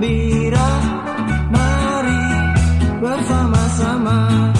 gembira. Mari bersama-sama.